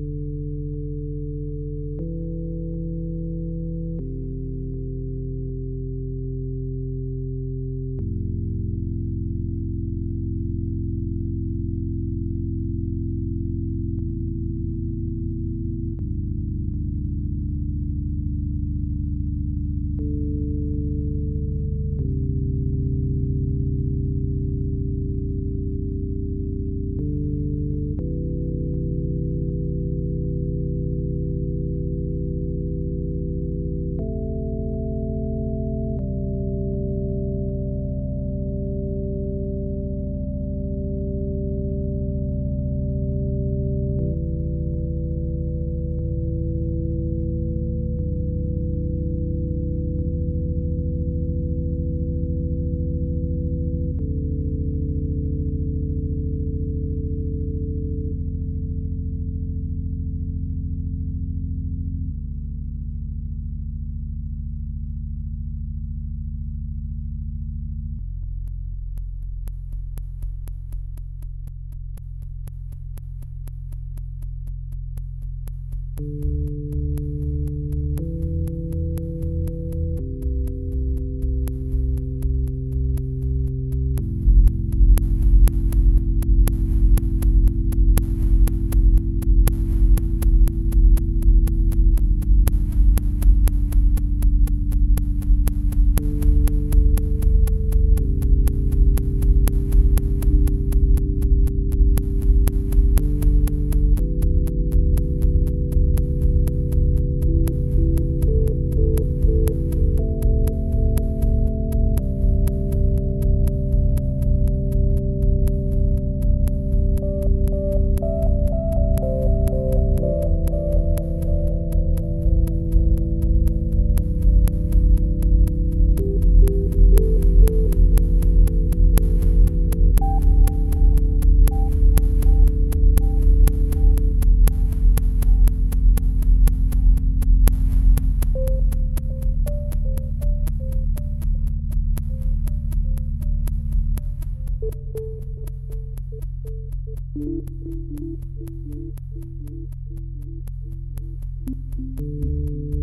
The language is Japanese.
you Thank you.